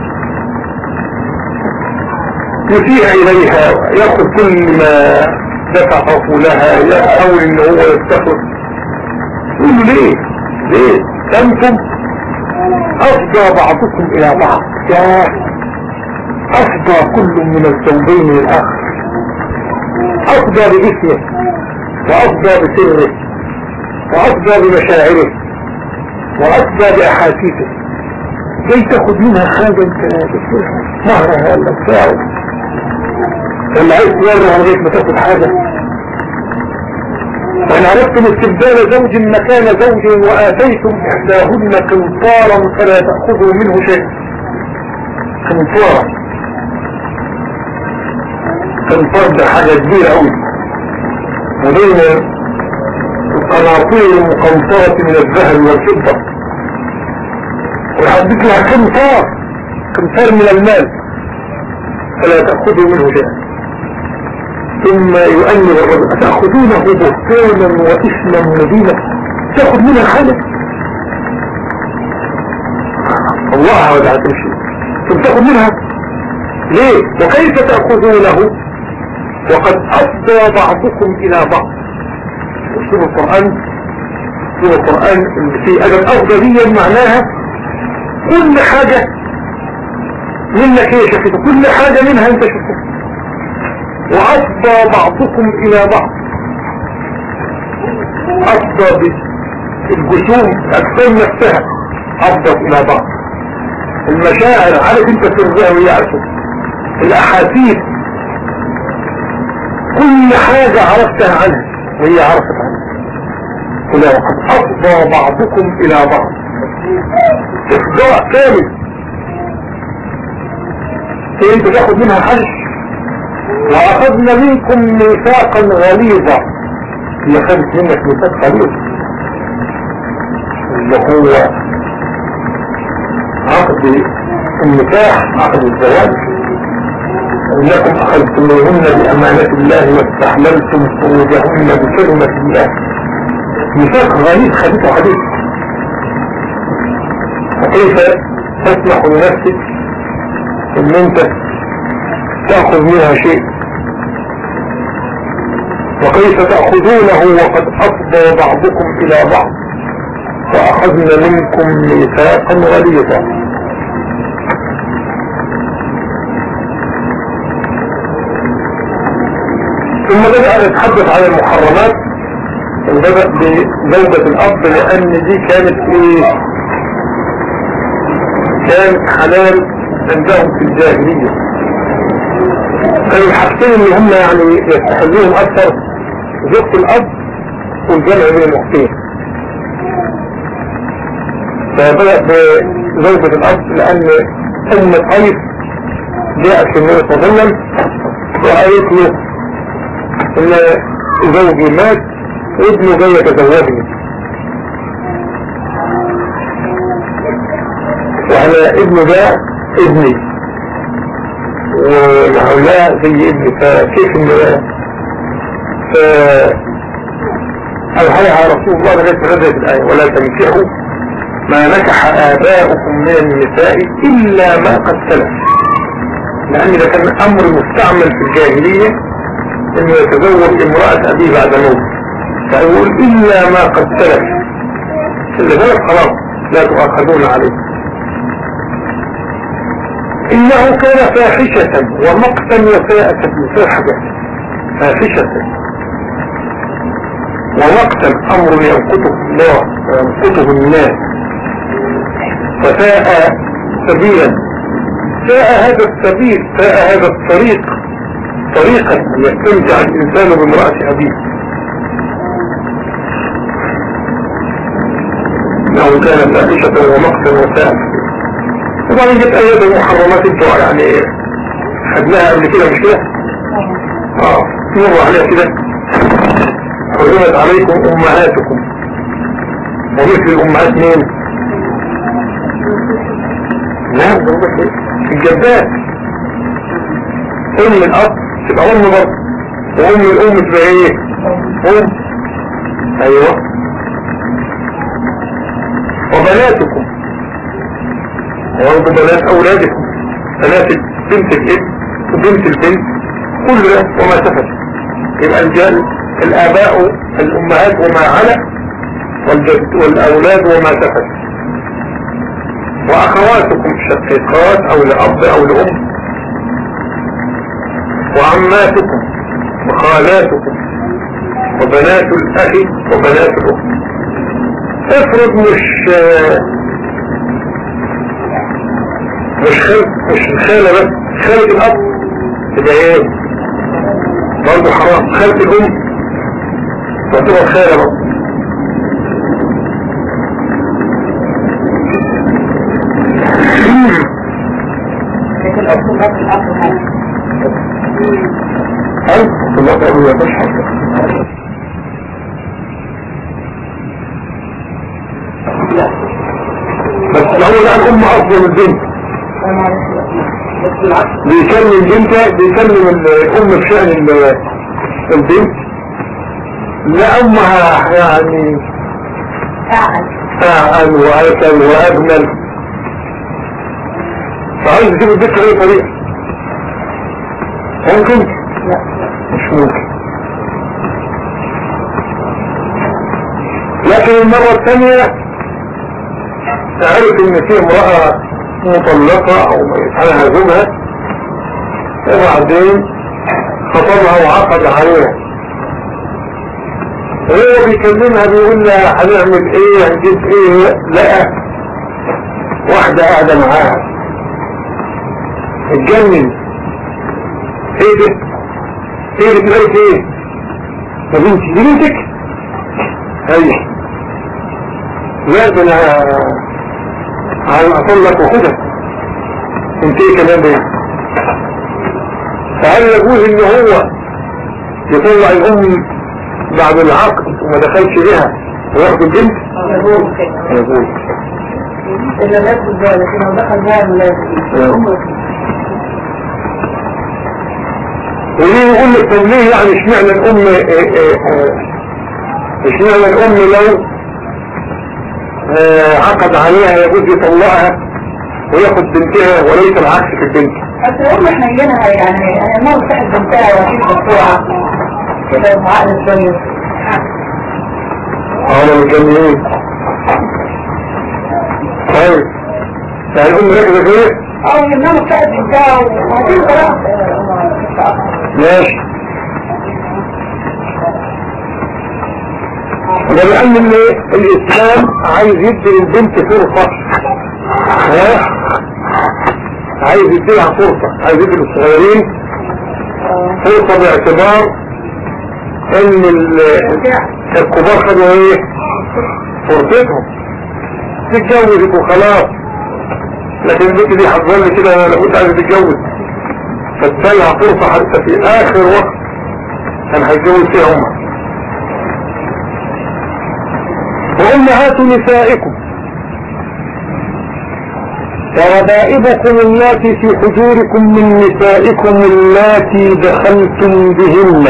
يسيء إليها يأخذ كل ما دفعه لها يحاول ان هو يستخدم يقول ليه؟ ليه أنتم افضى بعضكم إلى بعض. افضى كل من الزوجين للاخر افضى باسمه وافضى بسره وافضى بمشاعره وافضى بأحاسيسه. كي تاخد منها حاجة أنت مهرها ولا بتاعه. ولا عايز تورها لغاية ما تاخد حاجة. وإن عرفتم استبدال زوج مكان زوج وآتيتم إحداهن قنطارا فلا تأخذوا منه شيء قنطارا قنطار ده حاجة كبيرة أوي. وبين القناطير المقنطرة من الذهب والفضة. وحدث لها قنطار. قنطار من المال. فلا تأخذوا منه شيء ثم يؤلم الرجل. أتأخذونه بهتانا وإثما مبينا؟ تأخذ منها حالك الله ولا تمشي ثم تأخذ منها؟ ليه؟ وكيف تأخذونه؟ وقد أفضى بعضكم إلى بعض. اسلوب القرآن. اسلوب القرآن في أدب أفضليا معناها كل حاجة منك هي شفتها كل حاجة منها أنت شفتها وأفضى بعضكم إلى بعض. أفضى بالجسوم أجسام نفسها أفضى إلى بعض. المشاعر عارف أنت سرها وهي عارفه الأحاسيس. كل حاجة عرفتها عنها وهي عرفت عنها. قل وقد افضى بعضكم إلى بعض. إفضاء كامل أنت تاخد منها حج وأخذنا منكم ميثاقا غليظا. هي خدت منك ميثاق غليظ. اللي هو عقد النكاح عقد الزواج. انكم اخذتم منهن بأمانة الله واستحللتم فروجهن بكلمة الله. ميثاق غليظ خدته حديث. فكيف تسمح لنفسك إن أنت تأخذ منها شيء. وكيف تأخذونه وقد أفضى بعضكم إلى بعض فأخذنا منكم ميثاقا غليظا. ثم بدأ يتحدث عن المحرمات. وبدأ بزوجة الأب لأن دي كانت إيه؟ كانت حلال عندهم في الجاهلية. كانوا حاسين إن هم يعني يستحلوهم أكثر زوجة الأب والجمع بين الاختين فبدأ بزوجة الأب لأن أم قيس جاءت النبي صلى الله عليه وسلم وقالت له إن زوجي مات وابنه جاي يتزوجني. وأنا ابنه ده ابني. وهؤلاء زي ابني فكيف ان ف أوحيها رسول الله لغاية غزة الآية ولا تنكحوا ما نكح آباؤكم من النساء إلا ما قد سلف. لأن ده كان أمر مستعمل في الجاهلية إنه يتزوج امرأة أبيه بعد موت فيقول إلا ما قد سلف. اللي ذلك خلاص لا تؤاخذون عليه. إنه كان فاحشة ومقتا وساءة فاحشة فاحشة. ومقتا أمر ينقطه الله وينقطه الناس. فساء سبيلا. ساء هذا السبيل ساء هذا الطريق. طريقا يستمتع الإنسان بامرأة أبيه. إنه كان فاحشة ومقتا وساء وبعدين جت ايات المحرمات أنتوا يعني خدناها قبل كده مش كده؟ آه مروا عليها كده. حرمت عليكم أمهاتكم. ومثل الأمهات مين؟ نعم الجدات أم الأب تبقى أم برضه وأم الأم تبقى إيه؟ أم. أيوه. وبناتكم. وبرضه بنات أولادكم بنات بنت الابن وبنت البنت. كل ده وما سفت يبقى الجال الآباء الأمهات وما على والأولاد وما سفت وأخواتكم شقيقات أو لأب أو لأم وعماتكم وخالاتكم وبنات الأخ وبنات الأخت. افرض مش مش خال مش الخالة بس خالة الأب تبقى إيه؟ برضه حرام. خالة الأم. تعتبر خالة برضه بشر بس الأول الأم أفضل البنت بيكلم البنت بيكلم الأم بشأن البنت. لا امها يعني اعقل وأكل واجمل فعايز تجيب البنت باي طريقه ممكن لا. مش ممكن. لكن المرة الثانية عرف إن في امرأة مطلقة أو عنها زوجها وبعدين خطبها وعقد عليها. وهو بيكلمها بيقول لها هنعمل إيه؟ هنجيب إيه؟ لا. واحدة قاعدة معاها. اتجنن. إيه ده؟ إيه اللي بتقول إيه؟ يا بنتي دي بنتك؟ أيوه. لا ده أنا عم أقول لك وكده انت إيه كمان ده فهل يجوز إن هو يطلع الأم بعد العقد وما دخلش بها وياخد البنت؟ كده يقول. إلا بس الزوجة لكن لو دخل بها الولاد وليه يقول لك طب ليه يعني اشمعنى الأم آه، آه، آه، إشمعنى الأم لو عقد عليها يجوز يطلقها وياخد بنتها وليس العكس في البنت. بس الأم حنينها يعني أنا ما بتحب بنتها وأكيد بتوعها كده بعقل الدنيا. أنا متجننين طيب يعني الام ركزة كده أو إنما بتحب بنتها خلاص. ماشي. ده لأن ال- الإسلام عايز يدي للبنت فرصة. ها؟ عايز يدي لها فرصة. عايز يدي للصغيرين فرصة باعتبار إن ال- الكبار خدوا إيه؟ فرصتهم. تتجوزت وخلاص لكن البنت دي هتظل كده لابد عايزة تتجوز فادالها فرصة حتى في آخر وقت كان هيتجوز فيها أمها. نسائكم. وربائبكم اللاتي في حجوركم من نسائكم اللاتي دخلتم بهن.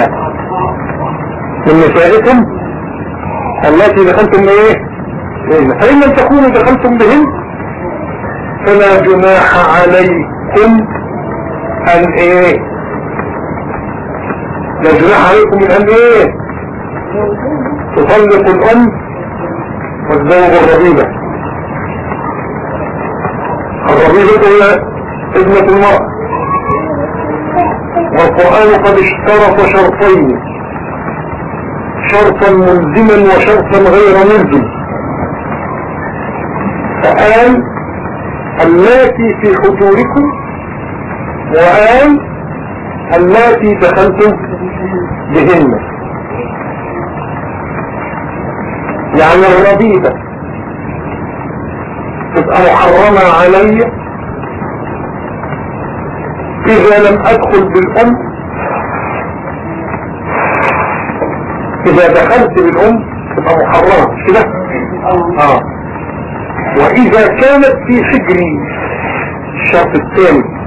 من نسائكم التي دخلتم إيه؟ فإن لم تكونوا دخلتم بهن فلا جناح عليكم أن إيه؟ لا جناح عليكم من أن إيه؟ تطلق الأم والزوج الربيبة الربيبة هي ابنة المرأة. والقرآن قد اشترط شرطين. شرطا ملزما وشرطا غير ملزم. فقال اللاتي في حجوركم وقال اللاتي دخلتم بهن. يعني الربيبة تبقى محرمة علي إذا لم أدخل بالأم. إذا دخلت بالأم تبقى محرمة. مش كده؟ آه. وإذا كانت في حجري. الشرط الثاني.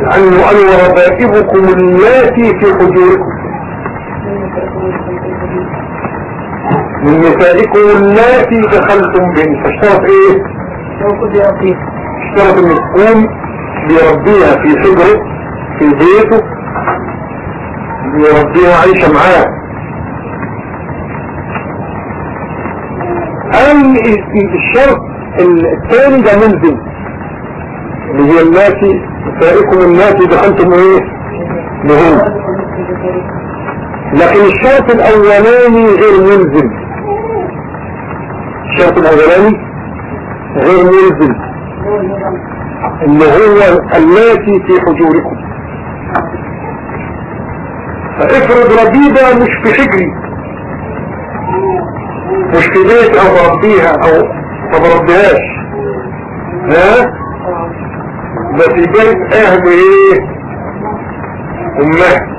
لأنه قال وربائبكم اللاتي في حجوركم. من نسائكم اللاتي دخلتم بهن فاشترط إيه اشترط ان تكون بيربيها في حجره في بيته. بيربيها عايشة معاه. قال الشرط الثاني ده ملزم اللي هي اللاتي نسائكم اللاتي دخلتم إيه؟ بهن لكن الشرط الأولاني غير ملزم الشرط الأولاني غير ملزم اللي هو اللاتي في حجوركم. فافرض ربيبة مش في حجري. مش في بيت أو ربيها أو ما بربيهاش. ها؟ ده في بيت أهل إيه؟ أمها.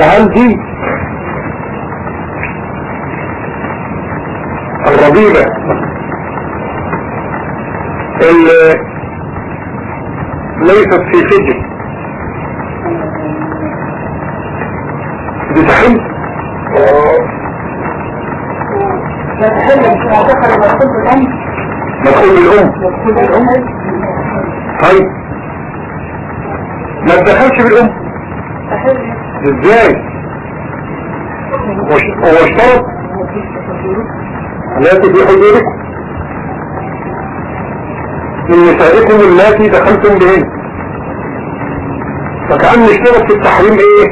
وهل دي الربيبة اللي ليست في فجر دي تحل لا تحل مش معتقد المفروض الأم مدخول بالأم مفروض الأم. طيب. ما تدخلش بالأم. تحل إزاي؟ هو اشترط التي في حجوركم من نسائكم اللاتي دخلتم بهن فكأن اشترط في التحريم إيه؟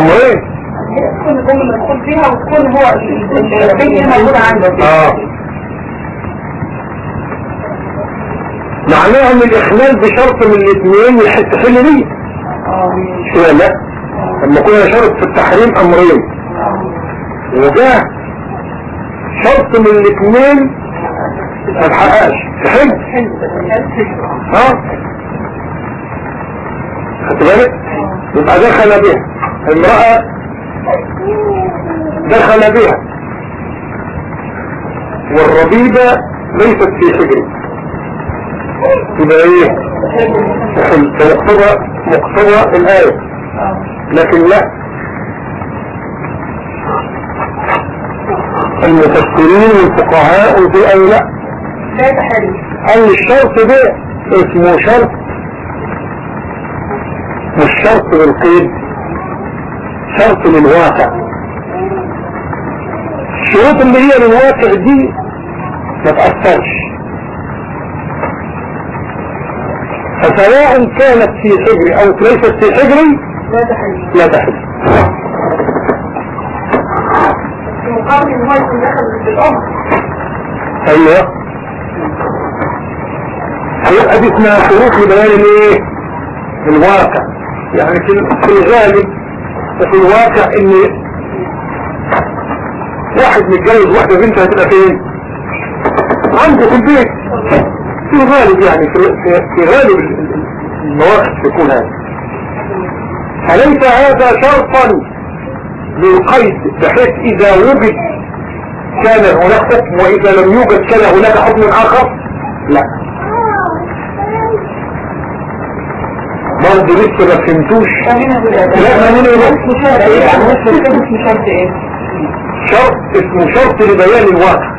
أمرين. كل جملة تدخل فيها وتكون هو البنت موجودة عنده آه. معناها إن الإخلال بشرط من الاثنين يحس حل ليه. شو لا. لما كنا شرط في التحريم أمرين. وده شرط من الاثنين ما تحققش. تحل. آه خدت بالك؟ يبقى دخل بها امرأة دخل بها والربيبة ليست في حجر. يبقى إيه؟ مقتضى مقتضى الآية لكن لا. المفسرين والفقهاء في أي لا. قال الشرط ده اسمه شرط. مش شرط للقيد شرط للواقع. الشروط اللي هي للواقع دي ما تأثرش. فسواء كانت في حجر أو ليست في حجر لا تحريم لا تحل. مقابل ان هو يكون دخل بالأم أيوه. هيبقى دي اسمها شروط لبيان الايه الواقع. يعني في في الغالب وفي الواقع إن واحد متجوز واحدة بنت هتبقى فين؟ عنده في البيت. في الغالب يعني في, في, في غالب ال- ال- المواقف تكون هذا فليس هذا شرطا للقيد بحيث إذا وجد كان هناك حكم وإذا لم يوجد كان هناك حكم آخر؟ لا. برضه لسه ما فهمتوش. لا ما من شرط اسمه شرط لبيان الواقع.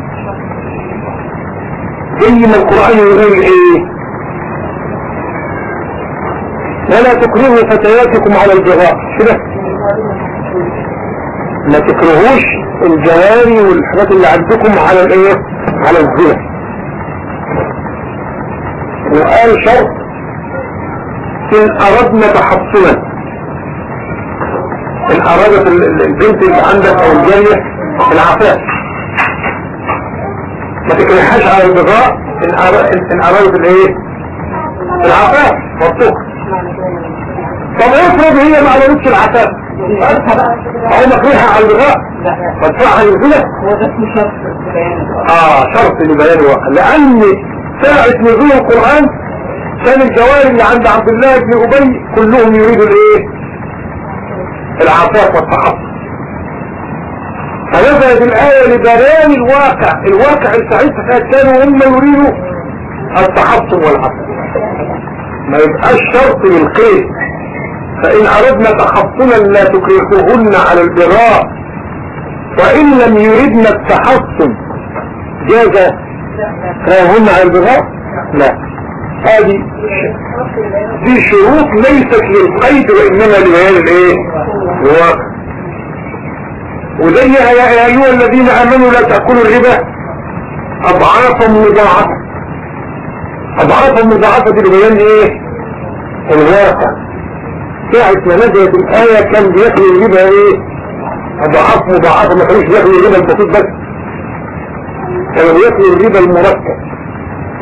زي ما القرآن يقول إيه؟ ولا تكرهوا فتياتكم على البغاء كده ما تكرهوش الجواري والحاجات اللي عندكم على الايه؟ على الزنا. وقال شرط إن أردنا تحصنا. إن أرادت ال- ال- البنت اللي عندك أو الجارية العفاف. ما تكرهاش على البغاء إن أرادت الإيه؟ العفاف. والطهر طب افرض هي ما ارادتش العفاف أو مكرهها على اسمه شرط بيان آه شرط لبيان الواقع لأن ساعة نزول القرآن كان الجواري اللي عند عبد الله بن أبي كلهم يريدوا الإيه؟ العفاف والتحفظ فنزلت الآية لبيان الواقع. الواقع الساعتها كانوا هم يريدوا التحفظ والعفاف. ما يبقاش شرط للقيد فإن أردنا تحصنا لا تكرهوهن على البغاء وإن لم يردن التحصن جاز كرهوهن على البغاء لا. هذه دي شروط ليست للقيد وإنما لبيان الإيه؟ الواقع. وزيها يا أيها الذين آمنوا لا تأكلوا الربا أضعافا مضاعفة. أضعافا مضاعفة دي لبيان إيه؟ الواقع. ساعة ما نزلت الآية كان بياكلوا الربا إيه؟ أضعاف مضاعفة ما كانوش بياكلوا الربا البسيط بس. كانوا بياكلوا الربا المركب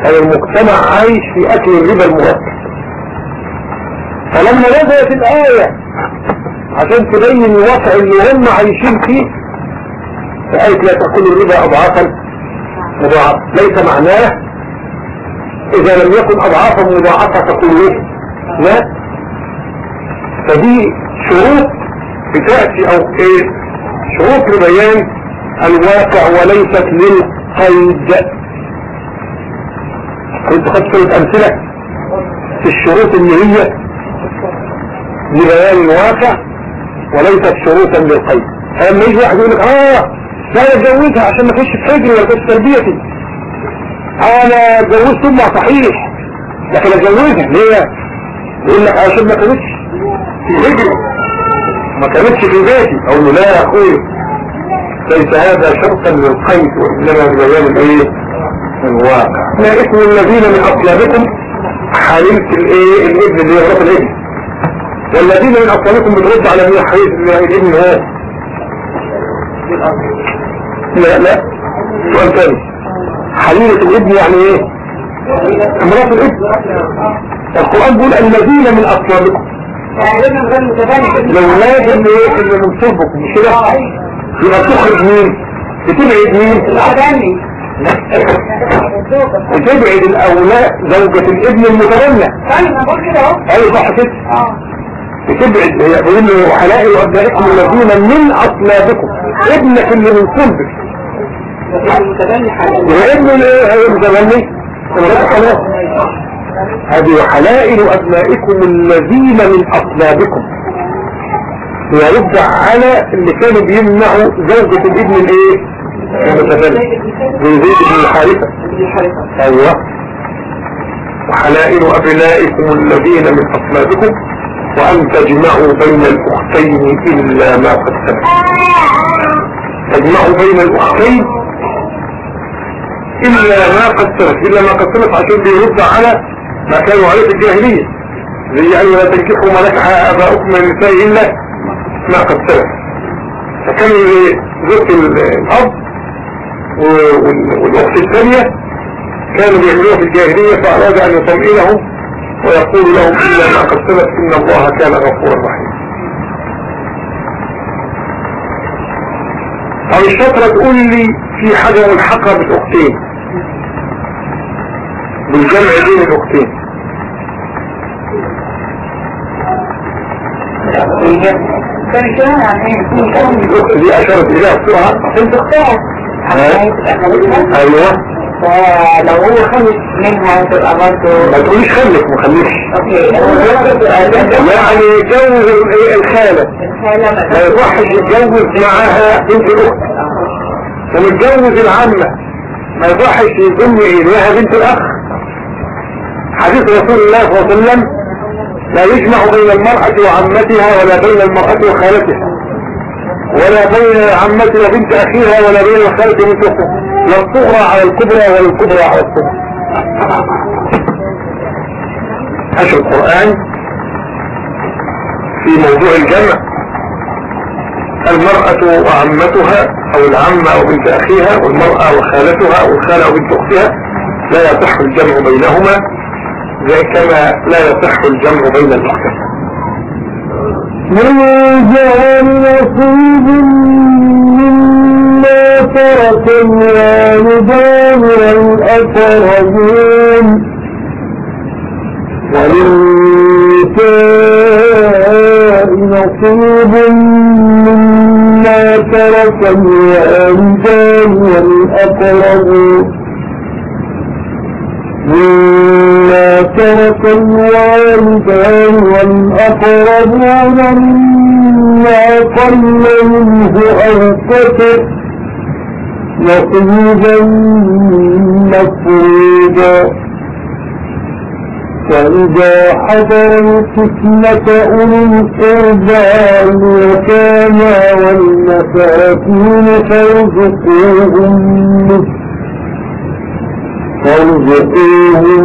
كان المجتمع عايش في أكل الربا المركب فلما نزلت الآية عشان تبين الواقع اللي هم عايشين فيه فقالت لا تأكلوا الربا أضعافا مضاعفة. ليس معناه إذا لم يكن أضعافا مضاعفة تقول إيه؟ لا. فدي شروط بتأتي أو إيه؟ شروط لبيان الواقع وليست للقيد. كنت خدت شوية أمثلة في الشروط اللي هي لبيان الواقع وليست شروطا للقيد. فلما يجي واحد يقول لك آه لا اتجوزها عشان ما اخش في حجري ولا اخش في تربيتي أنا اتجوزت امها صحيح. لكن اتجوزها ليه؟ يقول لك عشان ما كانتش في هجري ما كانتش في بيتي. أقول له لا يا أخوي ليس هذا شرطا للقيد وإنما لبيان الإيه؟ الواقع. لا اسم الذين من اصلابكم حليمة الإيه؟ الابن اللي مرات الابن والذين من أصلكم بترد على مين حديث الابن هو؟ لا لا. سؤال ثاني حليلة الابن يعني إيه؟ امرأة الابن. القرآن بيقول الذين من أصلابكم الأولاد اللي إيه اللي من صلبكم مش كده؟ يبقى تخرج مين؟ بتبعد مين؟ بتبعد الأولاد زوجة الابن المتبنى. أيوه صح كده. بتبعد بيقول له حلائل وأبنائكم الذين من أصلابكم. ابنك اللي من صلبك وابن الايه هي هذه حلائل أبنائكم الذين من أصلابكم. ويرد على اللي كانوا بيمنعوا زوجة الابن الإيه؟ المتبني زي زيد بن الحارثة. أيوه. وحلائل أبنائكم الذين من أصلابكم. وأن تجمعوا بين الأختين إلا ما قد تجمعوا بين الأختين إلا ما سبق إلا ما سبق عشان بيرد على ما كانوا عليه في الجاهلية. زي أن لا تنكحوا ما نكح آباؤكم من النساء إلا ما سبق فكانوا زوجة الأب والأخت الثانية كانوا بيعملوها في الجاهلية فأراد أن يطمئنهم ويقول لهم إلا ما سبق إن الله كان غفورا رحيما. طب الشطرة تقول لي في حاجة ملحقة بالأختين بالجمع بين الأختين الأخت دي أشارت إليها بسرعة. انت اختار أيوه. فلو هو خلف منها تبقى برضه ما تقوليش خلف ما خلفش يعني يتجوز ال- الخالة. الخالة ما يصحش يتجوز معاها بنت الاخت ومتجوز العمة ما يصحش يضم اليها بنت الأخ. حديث رسول الله صلى الله عليه وسلم لا يجمع بين المرأة وعمتها ولا بين المرأة وخالتها. ولا بين عمتها وبنت أخيها ولا بين الخالة وبنت اختها لا الصغرى على الكبرى ولا الكبرى على الصغرى. حشو القرآن في موضوع الجمع. المرأة وعمتها أو العمة أو بنت أخيها والمرأة وخالتها أو الخالة وبنت أختها لا يصح الجمع بينهما زي كما لا يصح الجمع بين الاختين من جعل نصيب مما ترك الوالدان والأقربون. وللنساء نصيب مما ترك الوالدان والأقربون مما ترك الوالدان والأقربون مما قل منه أو كثر نصيبا مفروضا فإذا حضر القسمة أولي القربى واليتامى والمساكين فارزقوهم فارزقوهم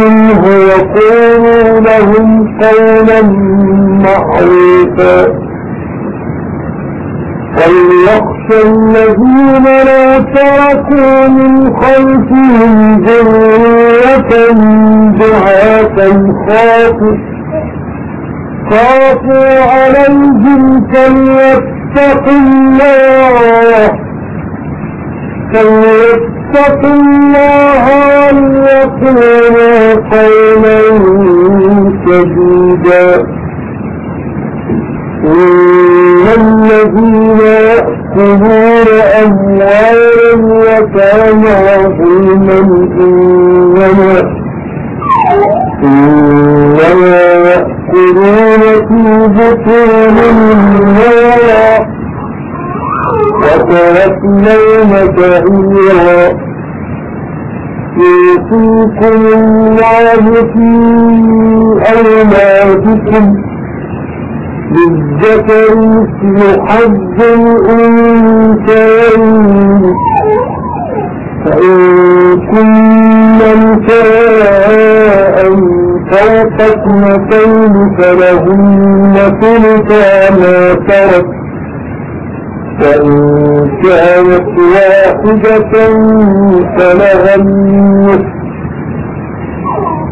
منه وقولوا لهم قولا معروفا. وليخشى الذين لا تركوا من خلفهم ذرية ضعافا خافوا خافوا عليهم فليتقوا الله فليتقوا الله وليقولوا قولا سديدا يأكلون أموال اليتامى ظلما إنما إنما يأكلون في بطونهم نارا وسيصلون سعيرا يوصيكم الله في أولادكم. للذكر مثل حظ الأنثيين. فإن كن نساء فوق اثنتين فلهن ثلثا ما ترك. فإن كانت واحدة فلها النصف.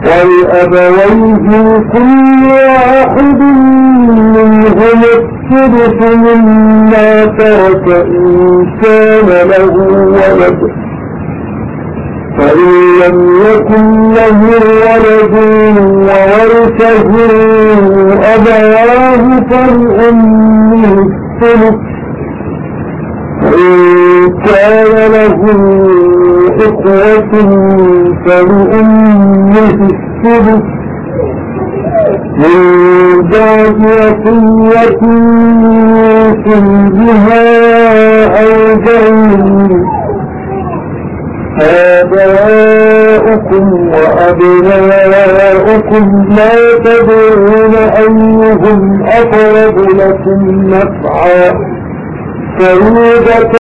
ولأبويه كل واحد منهما السدس مما ترك إن كان له ولد. فإن لم يكن له ولد وورثه أبواه فلأمه الثلث. وإن كان له إخوة فلأمه السدس من وصية يوصي بها أو دين آباؤكم وأبناؤكم لا تدرون أيهم أقرب لكم نفعا. فريدة